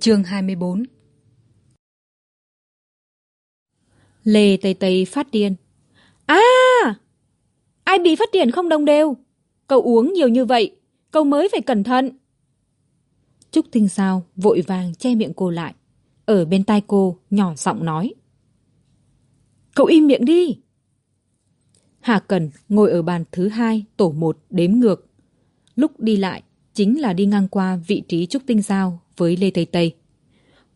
chương hai mươi bốn. Lê tây tây phát điên. À! Ai bị phát triển không đồng đều? Cậu uống nhiều như vậy cậu mới phải cẩn thận. Trúc tinh sao vội vàng che miệng cô lại. Ở bên tai cô nhỏ giọng nói. Cậu im miệng đi. Hà cần ngồi ở bàn thứ hai tổ một đếm ngược. Lúc đi lại chính là đi ngang qua vị trí trúc tinh giao với lê tây tây.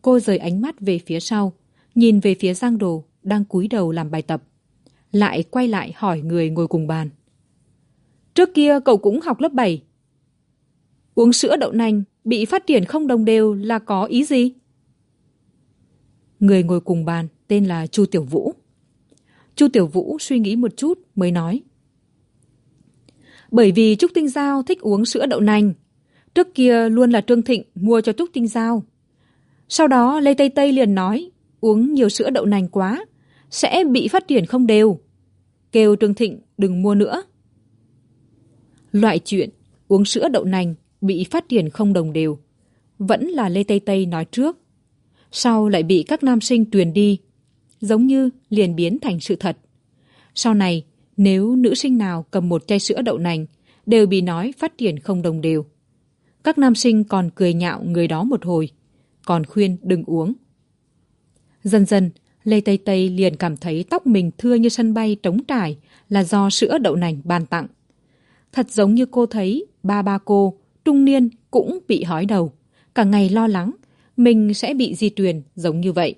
Cô rời ánh mắt về phía sau, nhìn về phía giang đồ đang cúi đầu làm bài tập, lại quay lại hỏi người ngồi cùng bàn. Trước kia cậu cũng học lớp bảy. Uống sữa đậu nành bị phát triển không đồng đều là có ý gì? Người ngồi cùng bàn tên là chu tiểu vũ. Chu tiểu vũ suy nghĩ một chút mới nói, bởi vì trúc tinh giao thích uống sữa đậu nành trước kia luôn là trương thịnh mua cho trúc tinh giao. Sau đó lê tây tây liền nói, uống nhiều sữa đậu nành quá, sẽ bị phát triển không đều. Kêu trương thịnh, đừng mua nữa. Loại chuyện, uống sữa đậu nành bị phát triển không đồng đều, vẫn là lê tây tây nói trước. Sau lại bị các nam sinh truyền đi, giống như liền biến thành sự thật. Sau này, nếu nữ sinh nào cầm một chai sữa đậu nành, đều bị nói phát triển không đồng đều các nam sinh còn cười nhạo người đó một hồi, còn khuyên đừng uống. Dần dần, lê tây tây liền cảm thấy tóc mình thưa như sân bay trống trải là do sữa đậu nành ban tặng. Thật giống như cô thấy, ba ba cô, trung niên cũng bị hói đầu. Cả ngày lo lắng, mình sẽ bị di truyền giống như vậy.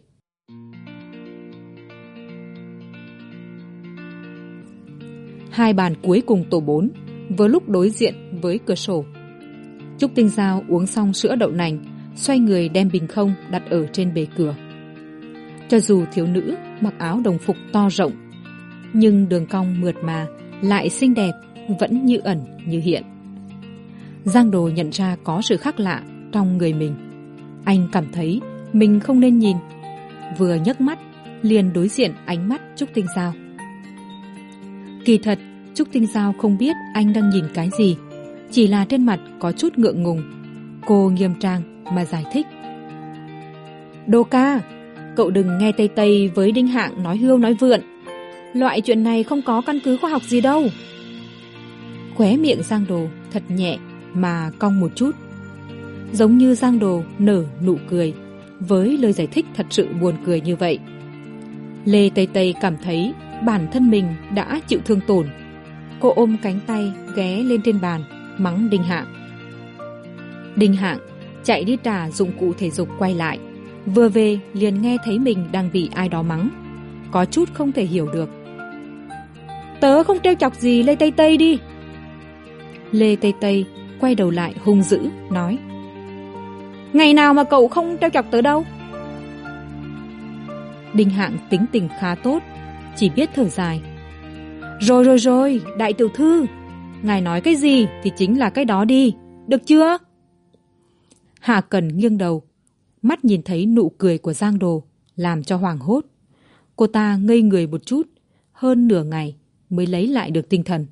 Hai bàn cuối cùng tổ bốn, vừa lúc đối diện với cửa sổ trúc tinh giao uống xong sữa đậu nành, xoay người đem bình không đặt ở trên bề cửa. Cho dù thiếu nữ mặc áo đồng phục to rộng, nhưng đường cong mượt mà, lại xinh đẹp, vẫn như ẩn, như hiện. Giang đồ nhận ra có sự khác lạ trong người mình. Anh cảm thấy mình không nên nhìn. Vừa nhấc mắt, liền đối diện ánh mắt trúc tinh giao. Kỳ thật, trúc tinh giao không biết anh đang nhìn cái gì chỉ là trên mặt có chút ngượng ngùng. Cô nghiêm trang mà giải thích. Đô ca, cậu đừng nghe tây tây với đinh hạng nói hưu nói vượn. Loại chuyện này không có căn cứ khoa học gì đâu. Khóe miệng giang đồ thật nhẹ mà cong một chút. Giống như giang đồ nở nụ cười với lời giải thích thật sự buồn cười như vậy. Lê tây tây cảm thấy bản thân mình đã chịu thương tổn. Cô ôm cánh tay ghé lên trên bàn mắng đinh hạng. Đinh hạng chạy đi trả dụng cụ thể dục quay lại. Vừa về, liền nghe thấy mình đang bị ai đó mắng. Có chút không thể hiểu được. Tớ không trêu chọc gì lê tây tây đi. Lê tây tây quay đầu lại hung dữ, nói, ngày nào mà cậu không trêu chọc tớ đâu. Đinh hạng tính tình khá tốt, chỉ biết thở dài, rồi rồi rồi, đại tiểu thư ngài nói cái gì thì chính là cái đó đi. Được chưa? Hạ cần nghiêng đầu, mắt nhìn thấy nụ cười của giang đồ, làm cho hoảng hốt. Cô ta ngây người một chút, hơn nửa ngày mới lấy lại được tinh thần.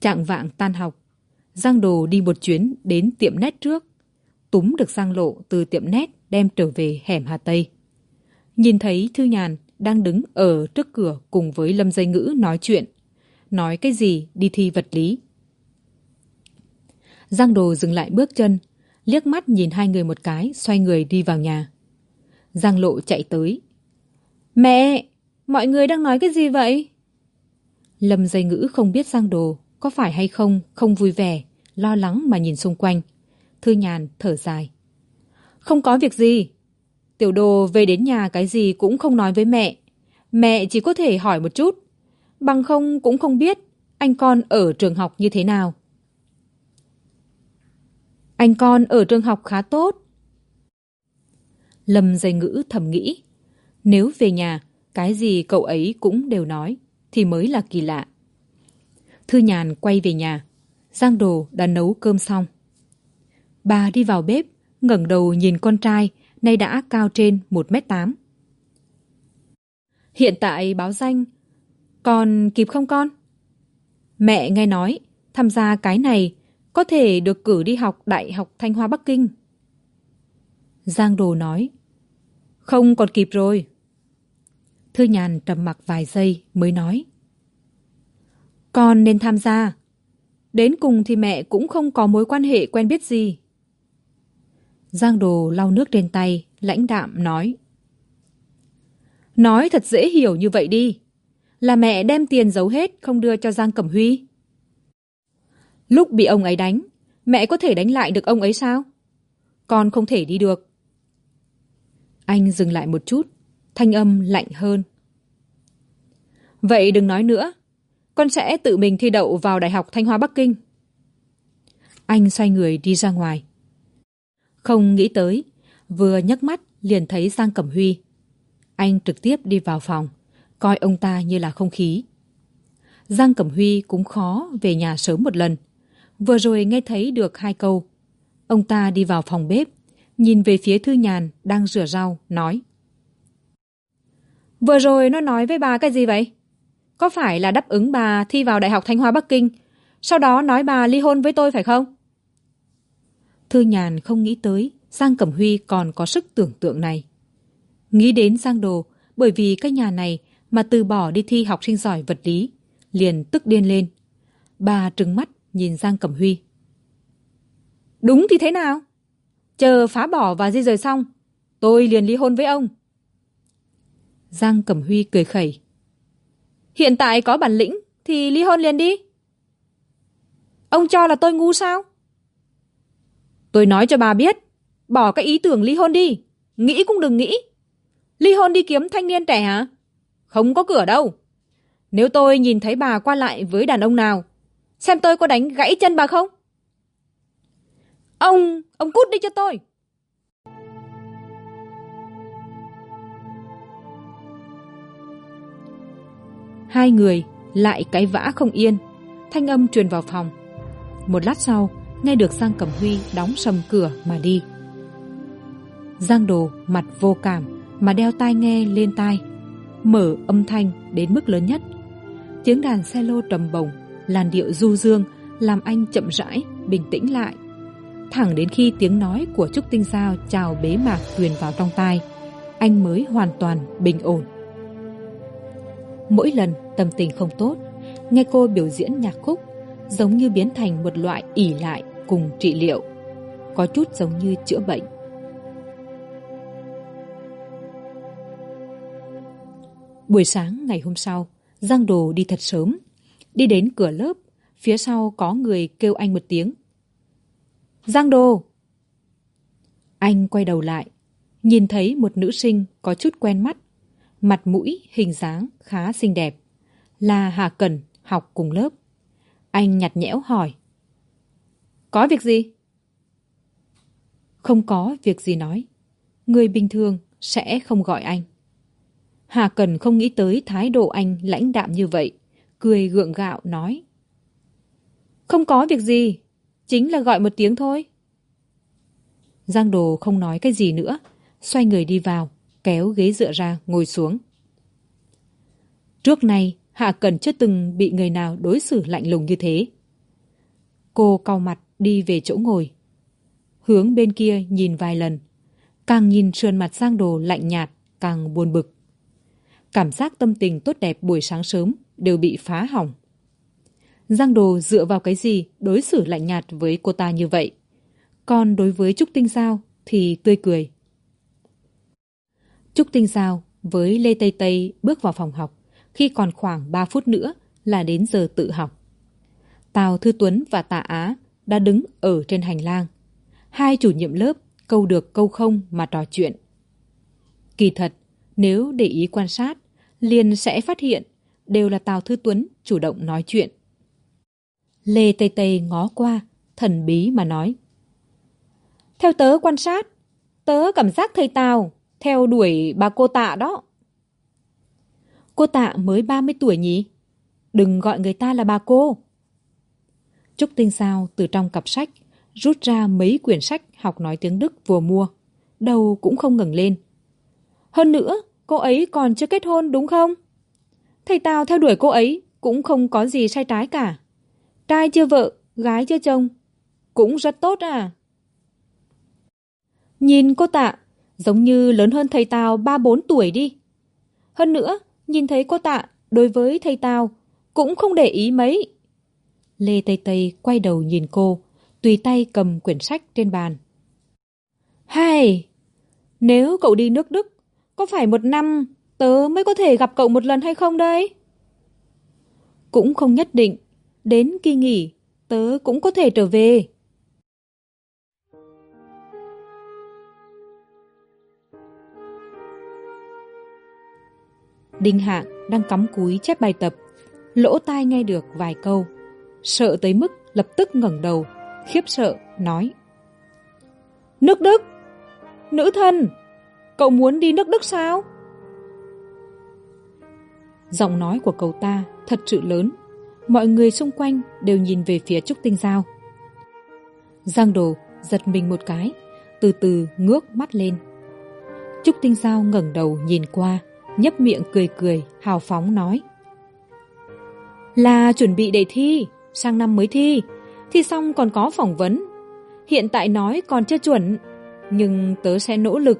Trạng vạng tan học, giang đồ đi một chuyến đến tiệm nét trước, túm được giang lộ từ tiệm nét đem trở về hẻm hà tây. Nhìn thấy thư nhàn đang đứng ở trước cửa cùng với lâm dây ngữ nói chuyện. Nói cái gì, đi thi vật lý. Giang đồ dừng lại bước chân, liếc mắt nhìn hai người một cái, xoay người đi vào nhà. Giang lộ chạy tới. Mẹ, mọi người đang nói cái gì vậy? Lâm dây ngữ không biết giang đồ có phải hay không không vui vẻ, lo lắng mà nhìn xung quanh. Thư nhàn thở dài. Không có việc gì tiểu đồ về đến nhà cái gì cũng không nói với mẹ. Mẹ chỉ có thể hỏi một chút. Bằng không cũng không biết anh con ở trường học như thế nào. Anh con ở trường học khá tốt. Lâm dây ngữ thầm nghĩ, nếu về nhà, cái gì cậu ấy cũng đều nói, thì mới là kỳ lạ. Thư nhàn quay về nhà, giang đồ đã nấu cơm xong. Bà đi vào bếp, ngẩng đầu nhìn con trai nay đã cao trên một m tám hiện tại báo danh còn kịp không con mẹ nghe nói tham gia cái này có thể được cử đi học Đại học Thanh Hoa Bắc Kinh. Giang Đồ nói, không còn kịp rồi. Thư nhàn trầm mặc vài giây mới nói, con nên tham gia. Đến cùng thì mẹ cũng không có mối quan hệ quen biết gì. Giang Đồ lau nước trên tay, lãnh đạm nói. Nói thật dễ hiểu như vậy đi. Là mẹ đem tiền giấu hết không đưa cho Giang Cẩm Huy. Lúc bị ông ấy đánh, mẹ có thể đánh lại được ông ấy sao? Con không thể đi được. Anh dừng lại một chút, thanh âm lạnh hơn. Vậy đừng nói nữa, con sẽ tự mình thi đậu vào Đại học Thanh Hoa Bắc Kinh. Anh xoay người đi ra ngoài. Không nghĩ tới, vừa nhấc mắt liền thấy Giang Cẩm Huy. Anh trực tiếp đi vào phòng, coi ông ta như là không khí. Giang Cẩm Huy cũng khó về nhà sớm một lần. Vừa rồi nghe thấy được hai câu. Ông ta đi vào phòng bếp, nhìn về phía Thư Nhàn đang rửa rau, nói. Vừa rồi nó nói với bà cái gì vậy? Có phải là đáp ứng bà thi vào Đại học Thanh Hoa Bắc Kinh, sau đó nói bà ly hôn với tôi phải không? Thư Nhàn không nghĩ tới Giang Cẩm Huy còn có sức tưởng tượng này. Nghĩ đến Giang Đồ, bởi vì cái nhà này mà từ bỏ đi thi học sinh giỏi vật lý, liền tức điên lên. Bà trừng mắt nhìn Giang Cẩm Huy. Đúng thì thế nào? Chờ phá bỏ và di rời xong, tôi liền ly hôn với ông. Giang Cẩm Huy cười khẩy. Hiện tại có bản lĩnh thì ly hôn liền đi. Ông cho là tôi ngu sao? Tôi nói cho bà biết, bỏ cái ý tưởng ly hôn đi, nghĩ cũng đừng nghĩ. Ly hôn đi kiếm thanh niên trẻ hả? Không có cửa đâu. Nếu tôi nhìn thấy bà qua lại với đàn ông nào, xem tôi có đánh gãy chân bà không? Ông, ông cút đi cho tôi. Hai người lại cái vã không yên, thanh âm truyền vào phòng. Một lát sau, nghe được Giang Cẩm Huy đóng sầm cửa mà đi. Giang Đồ mặt vô cảm mà đeo tai nghe lên tai, mở âm thanh đến mức lớn nhất. Tiếng đàn xe lô trầm bổng, làn điệu du dương làm anh chậm rãi, bình tĩnh lại. Thẳng đến khi tiếng nói của Trúc Tinh Giao chào bế mạc truyền vào trong tai, anh mới hoàn toàn bình ổn. Mỗi lần tâm tình không tốt, nghe cô biểu diễn nhạc khúc giống như biến thành một loại ỉ lại cùng trị liệu, có chút giống như chữa bệnh. Buổi sáng ngày hôm sau, Giang Đồ đi thật sớm. Đi đến cửa lớp, phía sau có người kêu anh một tiếng. Giang Đồ! Anh quay đầu lại, nhìn thấy một nữ sinh có chút quen mắt, mặt mũi, hình dáng khá xinh đẹp. Là Hà Cần, học cùng lớp. Anh nhặt nhẽo hỏi. Có việc gì? Không có việc gì nói. Người bình thường sẽ không gọi anh. Hà Cần không nghĩ tới thái độ anh lãnh đạm như vậy. Cười gượng gạo nói. Không có việc gì. Chính là gọi một tiếng thôi. Giang Đồ không nói cái gì nữa. Xoay người đi vào, kéo ghế dựa ra, ngồi xuống. Trước nay, Hạ Cần chưa từng bị người nào đối xử lạnh lùng như thế. Cô cau mặt đi về chỗ ngồi. Hướng bên kia nhìn vài lần. Càng nhìn sườn mặt Giang Đồ lạnh nhạt, càng buồn bực. Cảm giác tâm tình tốt đẹp buổi sáng sớm đều bị phá hỏng. Giang Đồ dựa vào cái gì đối xử lạnh nhạt với cô ta như vậy? Còn đối với Trúc Tinh Giao thì tươi cười. Trúc Tinh Giao với Lê Tây Tây bước vào phòng học khi còn khoảng ba phút nữa là đến giờ tự học. Tào Thư Tuấn và Tạ Á đã đứng ở trên hành lang. Hai chủ nhiệm lớp câu được câu không mà trò chuyện. Kỳ thật, nếu để ý quan sát, liền sẽ phát hiện đều là Tào Thư Tuấn chủ động nói chuyện. Lê Tây Tây ngó qua, thần bí mà nói. Theo tớ quan sát, tớ cảm giác thầy Tào theo đuổi bà cô tạ đó. Cô tạ mới ba mươi tuổi nhỉ? Đừng gọi người ta là bà cô. Trúc Tinh Sao từ trong cặp sách rút ra mấy quyển sách học nói tiếng Đức vừa mua. Đầu cũng không ngẩng lên. Hơn nữa, cô ấy còn chưa kết hôn đúng không? Thầy Tào theo đuổi cô ấy cũng không có gì sai trái cả. Trai chưa vợ, gái chưa chồng. cũng rất tốt à nhìn cô tạ giống như lớn hơn thầy tào ba bốn tuổi đi hơn nữa nhìn thấy cô tạ đối với thầy tào cũng không để ý mấy lê tây tây quay đầu nhìn cô, tùy tay cầm quyển sách trên bàn. Hai nếu cậu đi nước đức, có phải một năm tớ mới có thể gặp cậu một lần hay không đấy cũng không nhất định, đến kỳ nghỉ tớ cũng có thể trở về. Đinh hạng đang cắm cúi chép bài tập, lỗ tai nghe được vài câu sợ tới mức lập tức ngẩng đầu, khiếp sợ, nói. Nước đức! Nữ thân cậu muốn đi nước đức sao? Giọng nói của cậu ta thật sự lớn. Mọi người xung quanh đều nhìn về phía trúc tinh giao. Giang đồ giật mình một cái, từ từ ngước mắt lên. Trúc tinh giao ngẩng đầu nhìn qua, nhấp miệng cười cười, hào phóng nói. Là chuẩn bị đề thi sang năm mới thi. Thi xong còn có phỏng vấn. Hiện tại nói còn chưa chuẩn, nhưng tớ sẽ nỗ lực.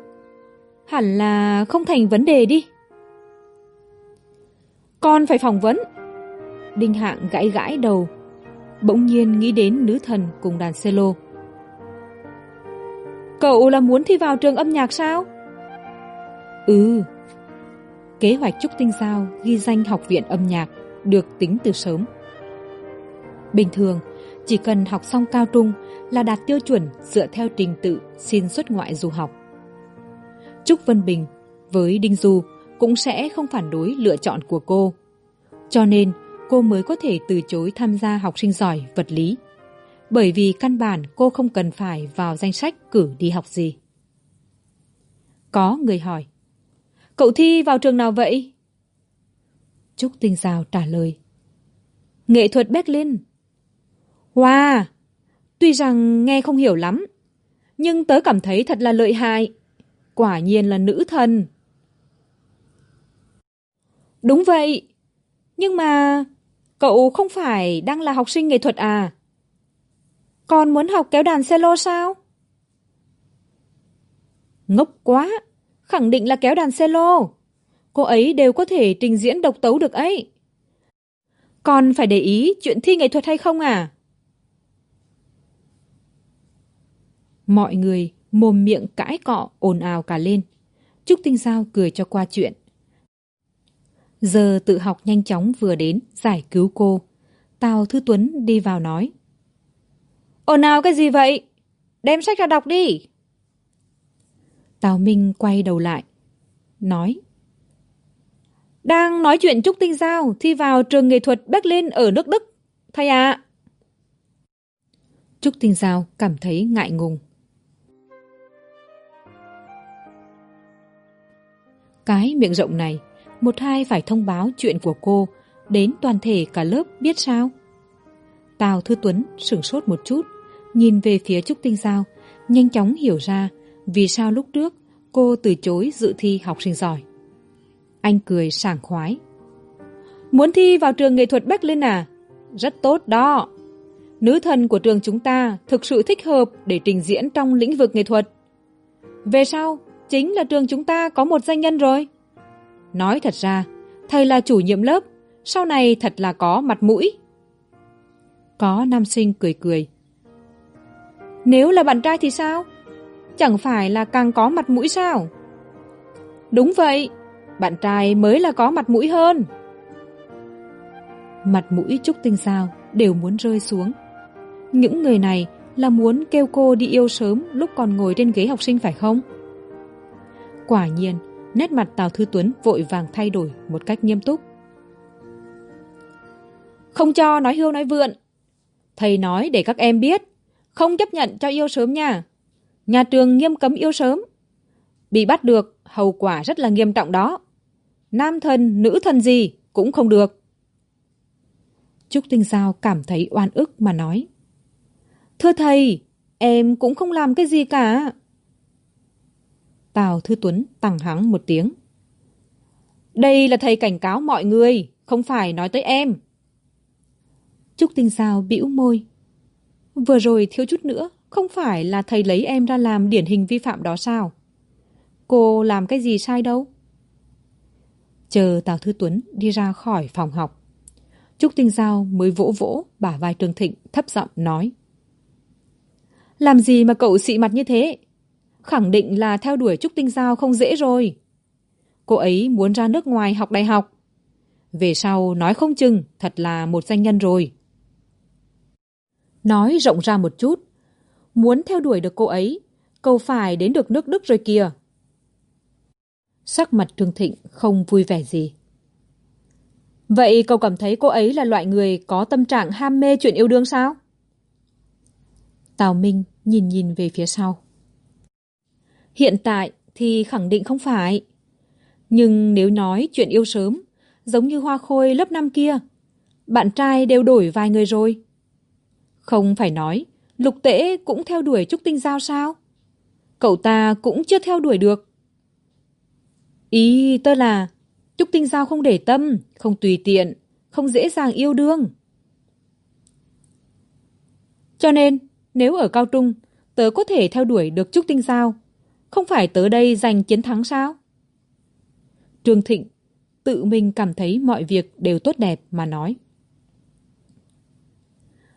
Hẳn là không thành vấn đề đi. Con phải phỏng vấn. Đinh hạng gãi gãi đầu, bỗng nhiên nghĩ đến nữ thần cùng đàn cello cậu là muốn thi vào trường âm nhạc sao? Ừ kế hoạch trúc tinh giao ghi danh học viện âm nhạc được tính từ sớm bình thường. Chỉ cần học xong cao trung là đạt tiêu chuẩn dựa theo trình tự xin xuất ngoại du học. Trúc vân bình với đinh du cũng sẽ không phản đối lựa chọn của cô. Cho nên, cô mới có thể từ chối tham gia học sinh giỏi vật lý. Bởi vì căn bản cô không cần phải vào danh sách cử đi học gì. Có người hỏi, cậu thi vào trường nào vậy? Trúc tinh giao trả lời, nghệ thuật berlin wow tuy rằng nghe không hiểu lắm, nhưng tớ cảm thấy thật là lợi hại. Quả nhiên là nữ thần. Đúng vậy, nhưng mà cậu không phải đang là học sinh nghệ thuật à? Còn muốn học kéo đàn cello sao? Ngốc quá, khẳng định là kéo đàn cello cô ấy đều có thể trình diễn độc tấu được ấy. Còn phải để ý chuyện thi nghệ thuật hay không à? Mọi người mồm miệng cãi cọ ồn ào cả lên. Trúc tinh giao cười cho qua chuyện. Giờ tự học nhanh chóng vừa đến giải cứu cô. Tào thư tuấn đi vào nói. Ồn ào cái gì vậy? Đem sách ra đọc đi. Tào minh quay đầu lại nói. Đang nói chuyện trúc tinh giao thi vào trường nghệ thuật berlin ở nước đức. Thầy ạ. À. trúc tinh giao cảm thấy ngại ngùng cái miệng rộng này, một hai phải thông báo chuyện của cô, đến toàn thể cả lớp biết sao? Tào thư tuấn sửng sốt một chút, nhìn về phía trúc tinh giao, nhanh chóng hiểu ra vì sao lúc trước cô từ chối dự thi học sinh giỏi. Anh cười sảng khoái. Muốn thi vào trường nghệ thuật berlin à? Rất tốt đó. Nữ thần của trường chúng ta thực sự thích hợp để trình diễn trong lĩnh vực nghệ thuật. Về sau chính là trường chúng ta có một danh nhân rồi. Nói thật ra, thầy là chủ nhiệm lớp, sau này thật là có mặt mũi. Có nam sinh cười cười. Nếu là bạn trai thì sao? Chẳng phải là càng có mặt mũi sao? Đúng vậy, bạn trai mới là có mặt mũi hơn. Mặt mũi trúc tinh sao đều muốn rơi xuống. Những người này là muốn kêu cô đi yêu sớm lúc còn ngồi trên ghế học sinh phải không? Quả nhiên, nét mặt tào thư tuấn vội vàng thay đổi một cách nghiêm túc. Không cho nói hưu nói vượn thầy nói để các em biết, không chấp nhận cho yêu sớm nha. Nhà trường nghiêm cấm yêu sớm. Bị bắt được, hậu quả rất là nghiêm trọng đó. Nam thần, nữ thần gì cũng không được. Trúc tinh giao cảm thấy oan ức mà nói. Thưa thầy, em cũng không làm cái gì cả tào thư tuấn tằng hắng một tiếng. Đây là thầy cảnh cáo mọi người, không phải nói tới em. Trúc tinh giao bĩu môi. Vừa rồi thiếu chút nữa, không phải là thầy lấy em ra làm điển hình vi phạm đó sao? Cô làm cái gì sai đâu? Chờ tào thư tuấn đi ra khỏi phòng học, trúc tinh giao mới vỗ vỗ bả vai trương thịnh thấp giọng nói. Làm gì mà cậu xị mặt như thế? Khẳng định là theo đuổi trúc tinh giao không dễ rồi. Cô ấy muốn ra nước ngoài học đại học. Về sau nói không chừng, thật là một danh nhân rồi. Nói rộng ra một chút, muốn theo đuổi được cô ấy, cầu phải đến được nước đức rồi kìa. Sắc mặt trương thịnh không vui vẻ gì. Vậy cậu cảm thấy cô ấy là loại người có tâm trạng ham mê chuyện yêu đương sao? Tào minh nhìn nhìn về phía sau hiện tại thì khẳng định không phải. Nhưng nếu nói chuyện yêu sớm, giống như hoa khôi lớp năm kia, bạn trai đều đổi vài người rồi. Không phải nói, lục tễ cũng theo đuổi trúc tinh giao sao? Cậu ta cũng chưa theo đuổi được. Ý tớ là, trúc tinh giao không để tâm, không tùy tiện, không dễ dàng yêu đương. Cho nên, nếu ở cao trung, tớ có thể theo đuổi được trúc tinh giao không phải tới đây giành chiến thắng sao? Trương thịnh tự mình cảm thấy mọi việc đều tốt đẹp mà nói.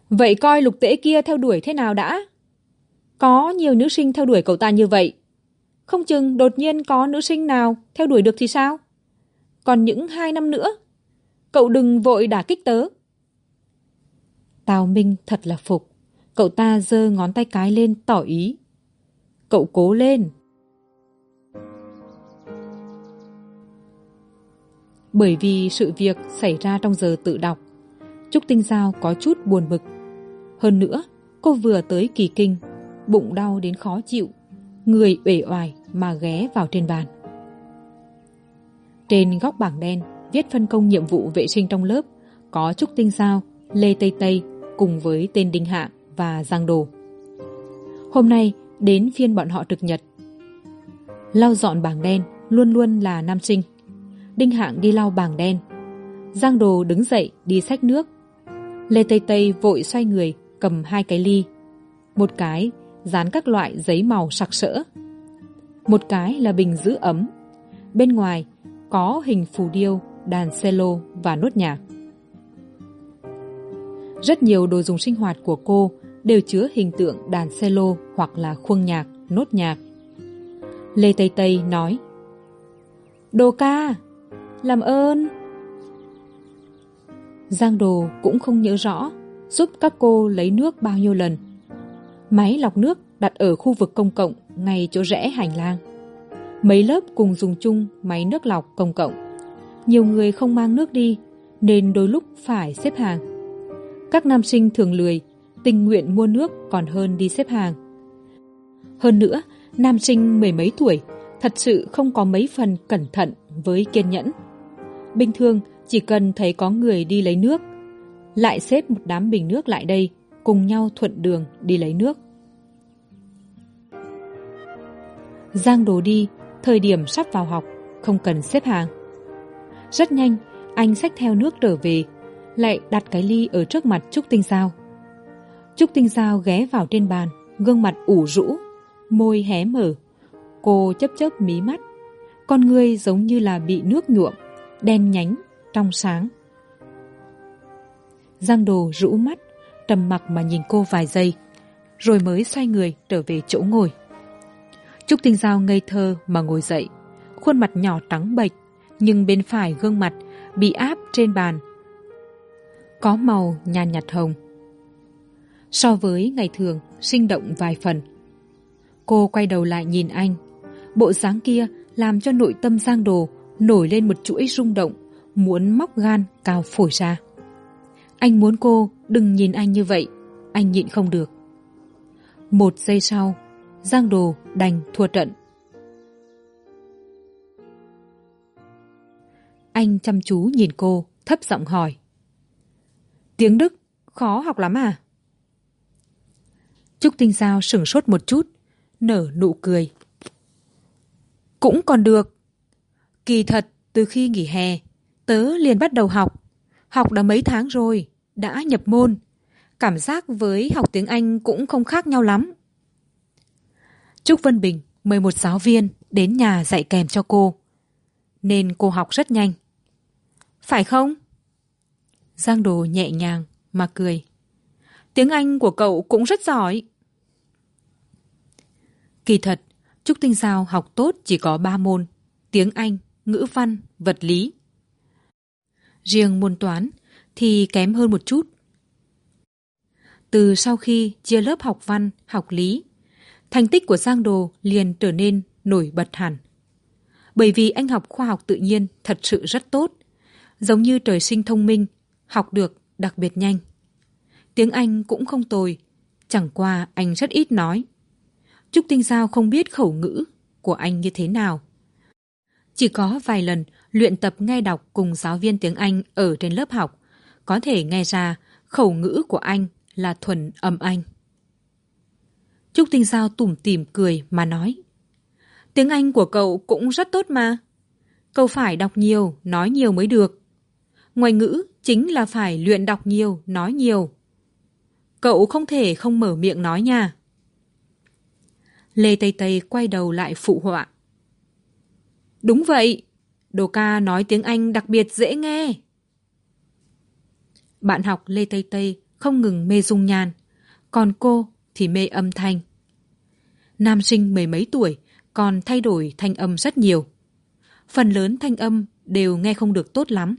Vậy coi lục tễ kia theo đuổi thế nào đã? Có nhiều nữ sinh theo đuổi cậu ta như vậy. Không chừng đột nhiên có nữ sinh nào theo đuổi được thì sao? Còn những hai năm nữa, cậu đừng vội đả kích tớ. Tào minh thật là phục. Cậu ta giơ ngón tay cái lên tỏ ý. Cậu cố lên. Bởi vì sự việc xảy ra trong giờ tự đọc, trúc tinh giao có chút buồn bực. Hơn nữa, cô vừa tới kỳ kinh, bụng đau đến khó chịu, người uể oải mà ghé vào trên bàn. Trên góc bảng đen viết phân công nhiệm vụ vệ sinh trong lớp có trúc tinh giao, lê tây tây cùng với tên đinh hạng và giang đồ. Hôm nay đến phiên bọn họ trực nhật. Lau dọn bảng đen luôn luôn là nam sinh đinh hạng đi lau bảng đen. Giang đồ đứng dậy, đi xách nước. Lê tây tây vội xoay người, cầm hai cái ly. Một cái, dán các loại giấy màu sặc sỡ. Một cái là bình giữ ấm. Bên ngoài, có hình phù điêu, đàn cello và nốt nhạc. Rất nhiều đồ dùng sinh hoạt của cô đều chứa hình tượng đàn cello hoặc là khuôn nhạc, nốt nhạc. Lê tây tây nói, đồ ca làm ơn. Giang đồ cũng không nhớ rõ giúp các cô lấy nước bao nhiêu lần. Máy lọc nước đặt ở khu vực công cộng ngay chỗ rẽ hành lang. Mấy lớp cùng dùng chung máy nước lọc công cộng. Nhiều người không mang nước đi, nên đôi lúc phải xếp hàng. Các nam sinh thường lười, tình nguyện mua nước còn hơn đi xếp hàng. Hơn nữa, nam sinh mười mấy tuổi, thật sự không có mấy phần cẩn thận với kiên nhẫn bình thường, chỉ cần thấy có người đi lấy nước. Lại xếp một đám bình nước lại đây, cùng nhau thuận đường đi lấy nước. Giang đồ đi, thời điểm sắp vào học, không cần xếp hàng. Rất nhanh, anh xách theo nước trở về, lại đặt cái ly ở trước mặt trúc tinh giao. Trúc tinh giao ghé vào trên bàn, gương mặt ủ rũ, môi hé mở. Cô chấp chớp mí mắt. Con người giống như là bị nước nhuộm đen nhánh trong sáng. Giang đồ rũ mắt, trầm mặc mà nhìn cô vài giây, rồi mới xoay người trở về chỗ ngồi. Trúc tinh giao ngây thơ mà ngồi dậy, khuôn mặt nhỏ trắng bệch, nhưng bên phải gương mặt bị áp trên bàn, có màu nhàn nhạt hồng. So với ngày thường, sinh động vài phần. Cô quay đầu lại nhìn anh, bộ dáng kia làm cho nội tâm giang đồ nổi lên một chuỗi rung động, muốn móc gan cao phổi ra. Anh muốn cô đừng nhìn anh như vậy, anh nhịn không được. Một giây sau, giang đồ đành thua trận. Anh chăm chú nhìn cô, thấp giọng hỏi. Tiếng đức, khó học lắm à? Trúc tinh giao sửng sốt một chút, nở nụ cười. Cũng còn được kỳ thật, từ khi nghỉ hè, tớ liền bắt đầu học. Học đã mấy tháng rồi, đã nhập môn. Cảm giác với học tiếng anh cũng không khác nhau lắm. Trúc vân bình mời một giáo viên đến nhà dạy kèm cho cô. Nên cô học rất nhanh. Phải không? Giang đồ nhẹ nhàng mà cười. Tiếng anh của cậu cũng rất giỏi. Kỳ thật, trúc tinh giao học tốt chỉ có ba môn, tiếng anh ngữ văn, vật lý. Riêng môn toán thì kém hơn một chút. Từ sau khi chia lớp học văn, học lý, thành tích của giang đồ liền trở nên nổi bật hẳn. Bởi vì anh học khoa học tự nhiên thật sự rất tốt, giống như trời sinh thông minh, học được đặc biệt nhanh. Tiếng anh cũng không tồi, chẳng qua anh rất ít nói. Trúc tinh giao không biết khẩu ngữ của anh như thế nào chỉ có vài lần luyện tập nghe đọc cùng giáo viên tiếng anh ở trên lớp học, có thể nghe ra khẩu ngữ của anh là thuần âm anh. Trúc tinh giao tủm tỉm cười mà nói, tiếng anh của cậu cũng rất tốt mà. Cậu phải đọc nhiều, nói nhiều mới được. Ngoài ngữ chính là phải luyện đọc nhiều, nói nhiều. Cậu không thể không mở miệng nói nha. Lê tây tây quay đầu lại phụ họa đúng vậy. Đồ ca nói tiếng anh đặc biệt dễ nghe. Bạn học lê tây tây không ngừng mê dung nhan. Còn cô thì mê âm thanh. Nam sinh mười mấy tuổi, còn thay đổi thanh âm rất nhiều. Phần lớn thanh âm đều nghe không được tốt lắm.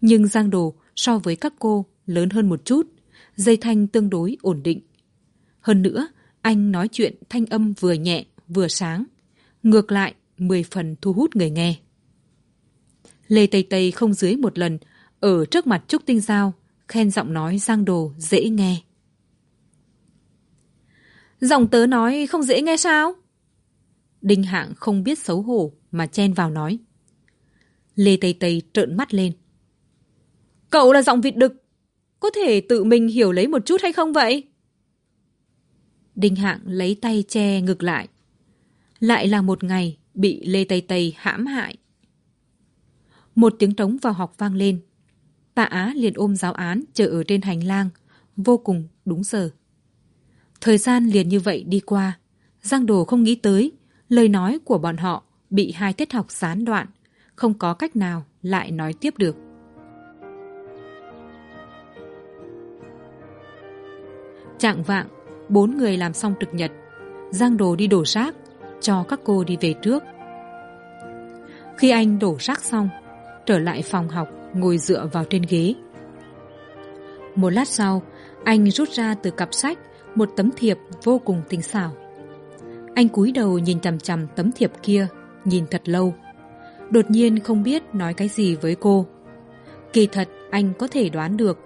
Nhưng giang đồ so với các cô lớn hơn một chút, dây thanh tương đối ổn định. Hơn nữa, anh nói chuyện thanh âm vừa nhẹ, vừa sáng. Ngược lại mười phần thu hút người nghe. Lê tây tây không dưới một lần, ở trước mặt trúc tinh giao, khen giọng nói giang đồ dễ nghe. Giọng tớ nói không dễ nghe sao? Đinh hạng không biết xấu hổ mà chen vào nói. Lê tây tây trợn mắt lên. Cậu là giọng vịt đực, có thể tự mình hiểu lấy một chút hay không vậy? Đinh hạng lấy tay che ngực lại. Lại là một ngày bị lê tây tây hãm hại. Một tiếng trống vào học vang lên. Tạ á liền ôm giáo án chờ ở trên hành lang, vô cùng đúng giờ. Thời gian liền như vậy đi qua, giang đồ không nghĩ tới lời nói của bọn họ bị hai tiết học gián đoạn, không có cách nào lại nói tiếp được. Trạng vạng, bốn người làm xong trực nhật, giang đồ đi đổ rác cho các cô đi về trước. Khi anh đổ rác xong, trở lại phòng học, ngồi dựa vào trên ghế. Một lát sau, anh rút ra từ cặp sách một tấm thiệp vô cùng tinh xảo. Anh cúi đầu nhìn chằm chằm tấm thiệp kia, nhìn thật lâu. Đột nhiên không biết nói cái gì với cô. Kỳ thật, anh có thể đoán được,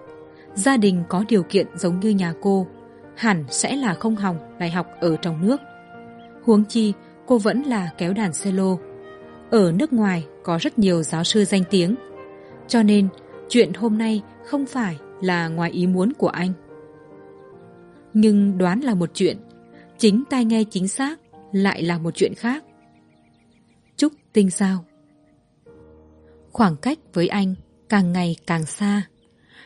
gia đình có điều kiện giống như nhà cô, hẳn sẽ là không hỏng đại học ở trong nước. Huống chi cô vẫn là kéo đàn cello ở nước ngoài có rất nhiều giáo sư danh tiếng. Cho nên, chuyện hôm nay không phải là ngoài ý muốn của anh. Nhưng đoán là một chuyện, chính tai nghe chính xác lại là một chuyện khác. Chúc tinh sao khoảng cách với anh càng ngày càng xa.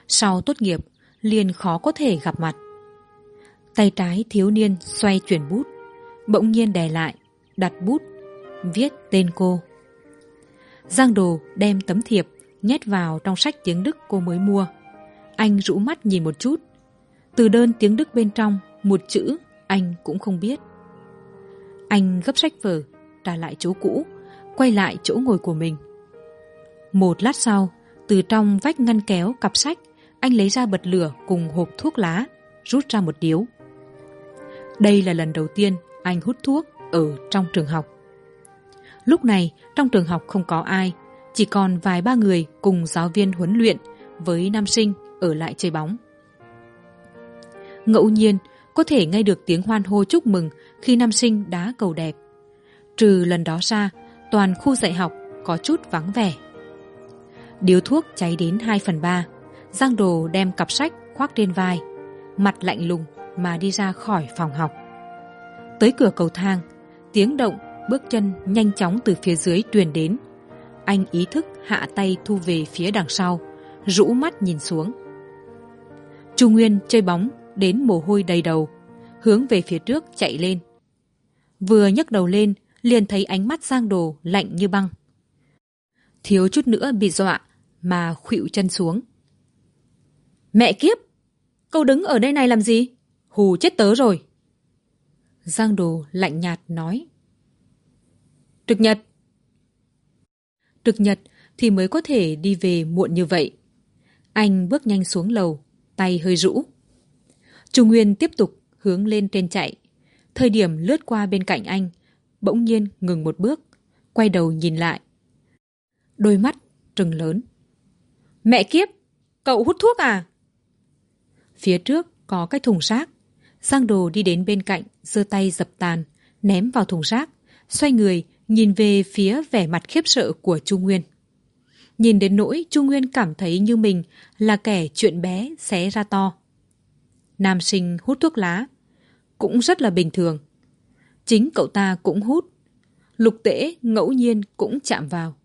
Sau tốt nghiệp, liền khó có thể gặp mặt. Tay trái thiếu niên xoay chuyển bút, bỗng nhiên đè lại đặt bút, viết tên cô. Giang đồ đem tấm thiệp nhét vào trong sách tiếng đức cô mới mua. Anh rũ mắt nhìn một chút. Từ đơn tiếng đức bên trong, một chữ anh cũng không biết. Anh gấp sách vở, trả lại chỗ cũ, quay lại chỗ ngồi của mình. Một lát sau, từ trong vách ngăn kéo cặp sách, anh lấy ra bật lửa cùng hộp thuốc lá, rút ra một điếu. Đây là lần đầu tiên anh hút thuốc ở trong trường học. Lúc này, trong trường học không có ai, chỉ còn vài ba người cùng giáo viên huấn luyện với nam sinh ở lại chơi bóng. Ngẫu nhiên, có thể nghe được tiếng hoan hô chúc mừng khi nam sinh đá cầu đẹp. Trừ lần đó ra, toàn khu dạy học có chút vắng vẻ. Điếu thuốc cháy đến hai phần ba, giang đồ đem cặp sách khoác trên vai, mặt lạnh lùng mà đi ra khỏi phòng học. Tới cửa cầu thang tiếng động bước chân nhanh chóng từ phía dưới truyền đến. Anh ý thức hạ tay thu về phía đằng sau, rũ mắt nhìn xuống. Chu nguyên chơi bóng đến mồ hôi đầy đầu, hướng về phía trước chạy lên. Vừa nhấc đầu lên, liền thấy ánh mắt giang đồ lạnh như băng. Thiếu chút nữa bị dọa mà khuỵu chân xuống. Mẹ kiếp! Cậu đứng ở đây này làm gì? Hù chết tớ rồi! Giang đồ lạnh nhạt nói. Trực nhật. Trực nhật thì mới có thể đi về muộn như vậy. Anh bước nhanh xuống lầu, tay hơi rũ. Trung nguyên tiếp tục hướng lên trên chạy. Thời điểm lướt qua bên cạnh anh, bỗng nhiên ngừng một bước, quay đầu nhìn lại. Đôi mắt trừng lớn. Mẹ kiếp, cậu hút thuốc à? Phía trước có cái thùng rác giang đồ đi đến bên cạnh, giơ tay dập tàn, ném vào thùng rác, xoay người, nhìn về phía vẻ mặt khiếp sợ của chu nguyên. Nhìn đến nỗi chu nguyên cảm thấy như mình là kẻ chuyện bé xé ra to. Nam sinh hút thuốc lá, cũng rất là bình thường. Chính cậu ta cũng hút. Lục tễ ngẫu nhiên cũng chạm vào.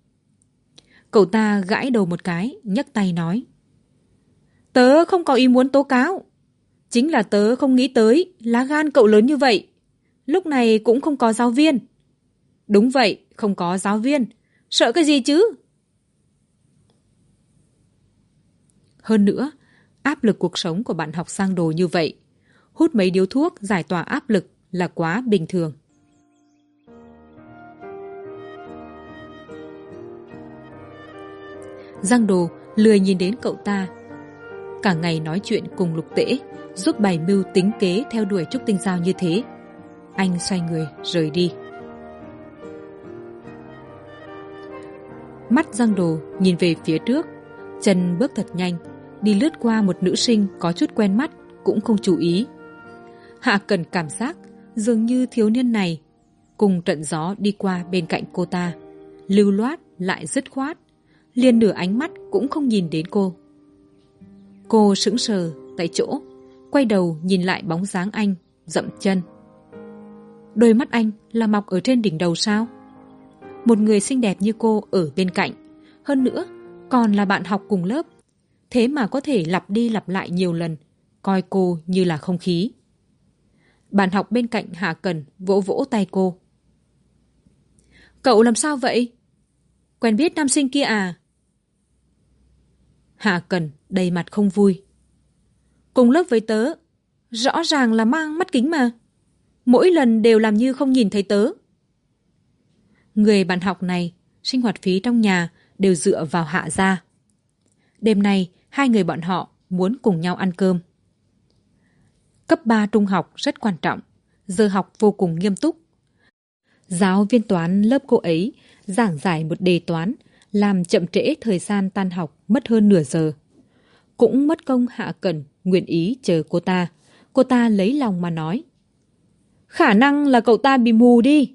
Cậu ta gãi đầu một cái, nhấc tay nói, tớ không có ý muốn tố cáo chính là tớ không nghĩ tới lá gan cậu lớn như vậy. Lúc này cũng không có giáo viên. Đúng vậy, không có giáo viên. Sợ cái gì chứ? Hơn nữa, áp lực cuộc sống của bạn học sang đồ như vậy, hút mấy điếu thuốc giải tỏa áp lực là quá bình thường. Giang đồ lười nhìn đến cậu ta. Cả ngày nói chuyện cùng lục tễ giúp bày mưu tính kế theo đuổi trúc tinh giao như thế. Anh xoay người, rời đi. Mắt giang đồ nhìn về phía trước, chân bước thật nhanh, đi lướt qua một nữ sinh có chút quen mắt, cũng không chú ý. Hạ cần cảm giác dường như thiếu niên này cùng trận gió đi qua bên cạnh cô ta, lưu loát lại dứt khoát, liền nửa ánh mắt cũng không nhìn đến cô. Cô sững sờ tại chỗ quay đầu nhìn lại bóng dáng anh, dậm chân. Đôi mắt anh là mọc ở trên đỉnh đầu sao? Một người xinh đẹp như cô ở bên cạnh. Hơn nữa, còn là bạn học cùng lớp. Thế mà có thể lặp đi lặp lại nhiều lần, coi cô như là không khí. Bạn học bên cạnh hạ cần vỗ vỗ tay cô. Cậu làm sao vậy? Quen biết nam sinh kia à? Hạ cần đầy mặt không vui cùng lớp với tớ. Rõ ràng là mang mắt kính mà. Mỗi lần đều làm như không nhìn thấy tớ. Người bạn học này, sinh hoạt phí trong nhà đều dựa vào hạ gia. Đêm nay, hai người bọn họ muốn cùng nhau ăn cơm. Cấp ba trung học rất quan trọng, giờ học vô cùng nghiêm túc. Giáo viên toán lớp cô ấy giảng giải một đề toán, làm chậm trễ thời gian tan học mất hơn nửa giờ. Cũng mất công hạ cẩn nguyện ý chờ cô ta. Cô ta lấy lòng mà nói, khả năng là cậu ta bị mù đi.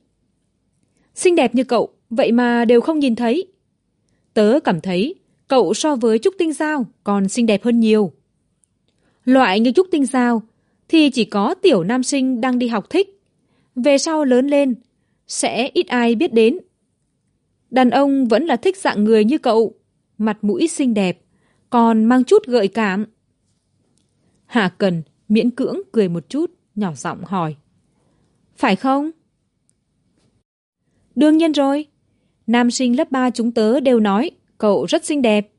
Xinh đẹp như cậu, vậy mà đều không nhìn thấy. Tớ cảm thấy cậu so với trúc tinh giao còn xinh đẹp hơn nhiều. Loại như trúc tinh giao thì chỉ có tiểu nam sinh đang đi học thích. Về sau lớn lên, sẽ ít ai biết đến. Đàn ông vẫn là thích dạng người như cậu, mặt mũi xinh đẹp, còn mang chút gợi cảm hà cần miễn cưỡng cười một chút, nhỏ giọng hỏi. Phải không? Đương nhiên rồi. Nam sinh lớp ba chúng tớ đều nói, cậu rất xinh đẹp.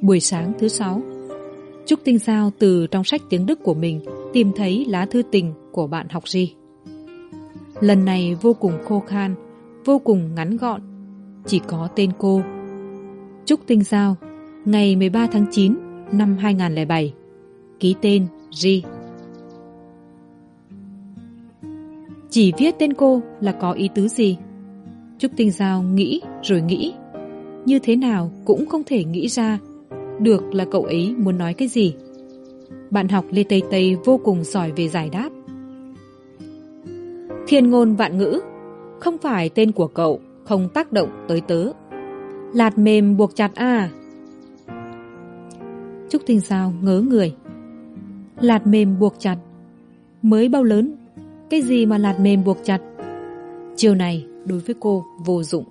Buổi sáng thứ sáu, trúc tinh giao từ trong sách tiếng đức của mình tìm thấy lá thư tình của bạn học di lần này vô cùng khô khan, vô cùng ngắn gọn, chỉ có tên cô trúc tinh giao, ngày 13 tháng 9 năm 2007 ký tên G. Chỉ viết tên cô là có ý tứ gì? Trúc tinh giao nghĩ rồi nghĩ. Như thế nào cũng không thể nghĩ ra được là cậu ấy muốn nói cái gì. Bạn học lê tây tây vô cùng giỏi về giải đáp. Thiên ngôn vạn ngữ, không phải tên của cậu không tác động tới tớ lạt mềm buộc chặt à trúc tinh sao ngớ người. Lạt mềm buộc chặt. Mới bao lớn, cái gì mà lạt mềm buộc chặt? Chiều này đối với cô, vô dụng.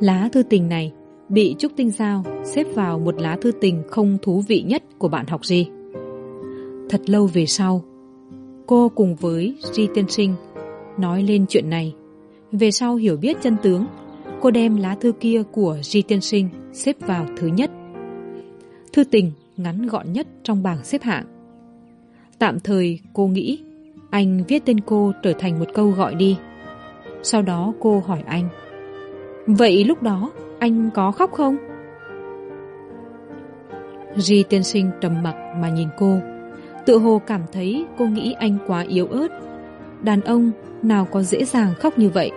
Lá thư tình này bị trúc tinh giao xếp vào một lá thư tình không thú vị nhất của bạn học di thật lâu về sau, cô cùng với di tiên sinh nói lên chuyện này. Về sau hiểu biết chân tướng cô đem lá thư kia của di tiên sinh xếp vào thứ nhất. Thư tình ngắn gọn nhất trong bảng xếp hạng. Tạm thời cô nghĩ anh viết tên cô trở thành một câu gọi đi. Sau đó cô hỏi anh, vậy lúc đó anh có khóc không? Di tiên sinh trầm mặc mà nhìn cô, tự hồ cảm thấy cô nghĩ anh quá yếu ớt. Đàn ông nào có dễ dàng khóc như vậy?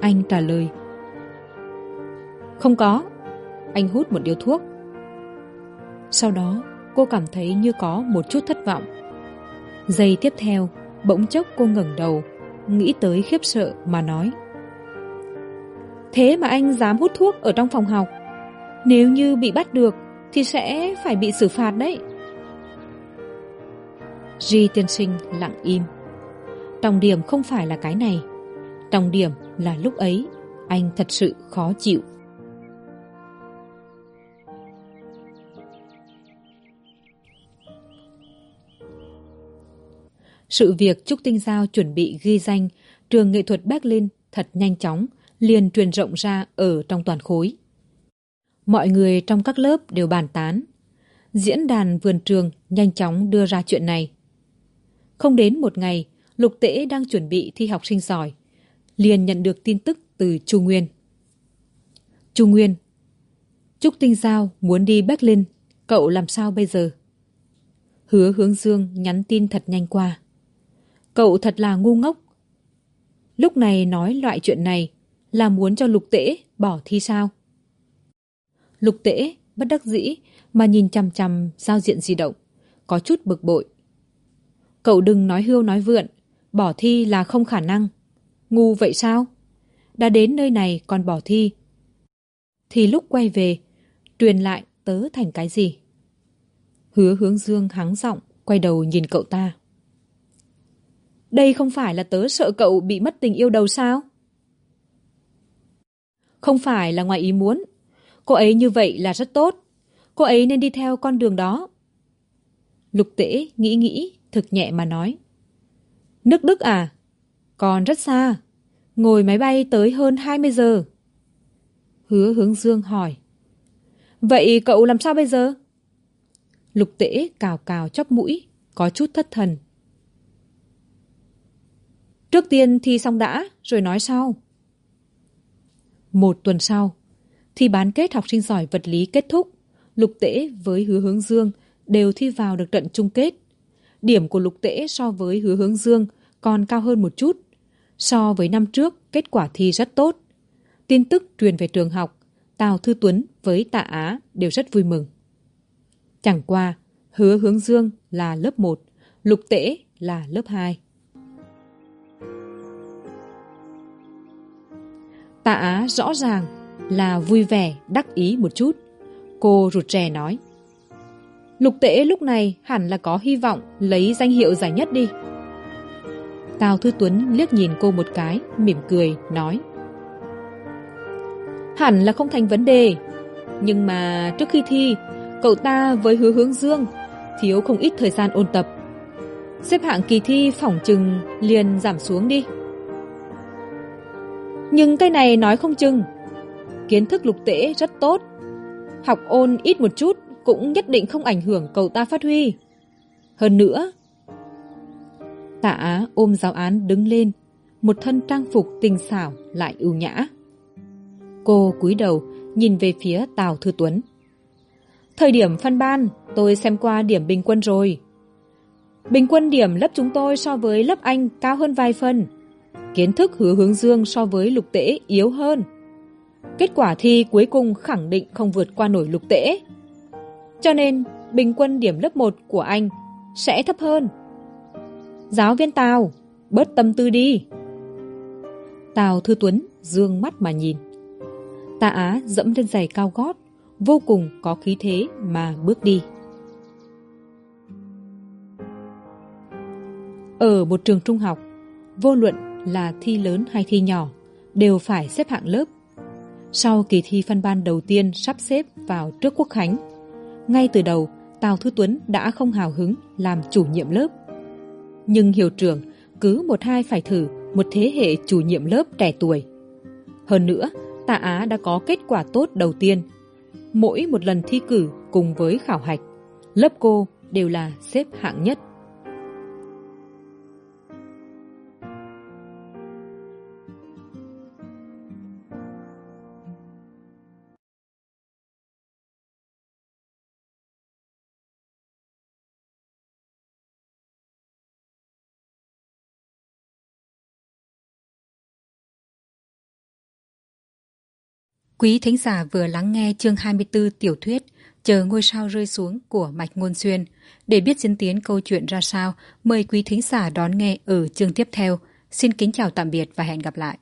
Anh trả lời. Không có. Anh hút một điếu thuốc. Sau đó, cô cảm thấy như có một chút thất vọng. Giây tiếp theo, bỗng chốc cô ngẩng đầu, nghĩ tới khiếp sợ mà nói. Thế mà anh dám hút thuốc ở trong phòng học? Nếu như bị bắt được, thì sẽ phải bị xử phạt đấy. Di tiên sinh lặng im. Trọng điểm không phải là cái này. Trọng điểm là lúc ấy Anh thật sự khó chịu Sự việc Trúc Tinh Giao chuẩn bị ghi danh trường nghệ thuật Berlin thật nhanh chóng, liền truyền rộng ra ở trong toàn khối. Mọi người trong các lớp đều bàn tán. Diễn đàn vườn trường nhanh chóng đưa ra chuyện này. Không đến một ngày, Lục Tễ đang chuẩn bị thi học sinh giỏi, liền nhận được tin tức từ Chu Nguyên. Chu Nguyên, Trúc Tinh Giao muốn đi Berlin, cậu làm sao bây giờ? Hứa hướng dương nhắn tin thật nhanh qua. Cậu thật là ngu ngốc. Lúc này nói loại chuyện này là muốn cho lục tễ bỏ thi sao? Lục tễ bất đắc dĩ mà nhìn chằm chằm giao diện di động, có chút bực bội. Cậu đừng nói hưu nói vượn, bỏ thi là không khả năng. Ngu vậy sao? Đã đến nơi này còn bỏ thi. Thì lúc quay về, truyền lại tớ thành cái gì? Hứa hướng dương hắng giọng, quay đầu nhìn cậu ta. Đây không phải là tớ sợ cậu bị mất tình yêu đầu sao? Không phải là ngoài ý muốn. Cô ấy như vậy là rất tốt. Cô ấy nên đi theo con đường đó. Lục tễ nghĩ nghĩ, thực nhẹ mà nói. Nước Đức à? Còn rất xa. Ngồi máy bay tới hơn hai mươi giờ. Hứa hướng dương hỏi. Vậy cậu làm sao bây giờ? Lục tễ cào cào chóc mũi, có chút thất thần. Trước tiên thi xong đã, rồi nói sau. Một tuần sau, thi bán kết học sinh giỏi vật lý kết thúc. Lục Tễ với Hứa Hướng Dương đều thi vào được trận chung kết. Điểm của Lục Tễ so với Hứa Hướng Dương còn cao hơn một chút. So với năm trước, kết quả thi rất tốt. Tin tức truyền về trường học, Tào Thư Tuấn với Tạ Á đều rất vui mừng. Chẳng qua, Hứa Hướng Dương là lớp một, Lục Tễ là lớp hai. Tạ Á rõ ràng là vui vẻ, đắc ý một chút. Cô rụt rè nói. Lục tễ lúc này hẳn là có hy vọng lấy danh hiệu giải nhất đi. Tào Thư Tuấn liếc nhìn cô một cái, mỉm cười, nói. Hẳn là không thành vấn đề. Nhưng mà trước khi thi, cậu ta với hứa hướng dương thiếu không ít thời gian ôn tập. Xếp hạng kỳ thi phỏng chừng liền giảm xuống đi. Nhưng cái này nói không chừng. Kiến thức lục tễ rất tốt. Học ôn ít một chút cũng nhất định không ảnh hưởng cậu ta phát huy. Hơn nữa, tạ á ôm giáo án đứng lên, một thân trang phục tinh xảo lại ưu nhã. Cô cúi đầu nhìn về phía Tào Thư Tuấn. Thời điểm phân ban, tôi xem qua điểm bình quân rồi. Bình quân điểm lớp chúng tôi so với lớp anh cao hơn vài phần kiến thức hứa hướng dương so với lục tễ yếu hơn. Kết quả thi cuối cùng khẳng định không vượt qua nổi lục tễ. Cho nên, bình quân điểm lớp một của anh sẽ thấp hơn. Giáo viên Tào, bớt tâm tư đi. Tào Thư Tuấn dương mắt mà nhìn. Tạ Á dẫm lên giày cao gót, vô cùng có khí thế mà bước đi. Ở một trường trung học, vô luận là thi lớn hay thi nhỏ đều phải xếp hạng lớp sau kỳ thi phân ban đầu tiên sắp xếp vào trước quốc khánh ngay từ đầu tào thư tuấn đã không hào hứng làm chủ nhiệm lớp nhưng hiệu trưởng cứ một hai phải thử một thế hệ chủ nhiệm lớp trẻ tuổi. Hơn nữa, tạ á đã có kết quả tốt đầu tiên. Mỗi một lần thi cử cùng với khảo hạch, lớp cô đều là xếp hạng nhất. Quý thính giả vừa lắng nghe chương 24 tiểu thuyết Chờ ngôi sao rơi xuống của Mạch Ngôn Xuyên. Để biết diễn tiến câu chuyện ra sao, mời quý thính giả đón nghe ở chương tiếp theo. Xin kính chào tạm biệt và hẹn gặp lại.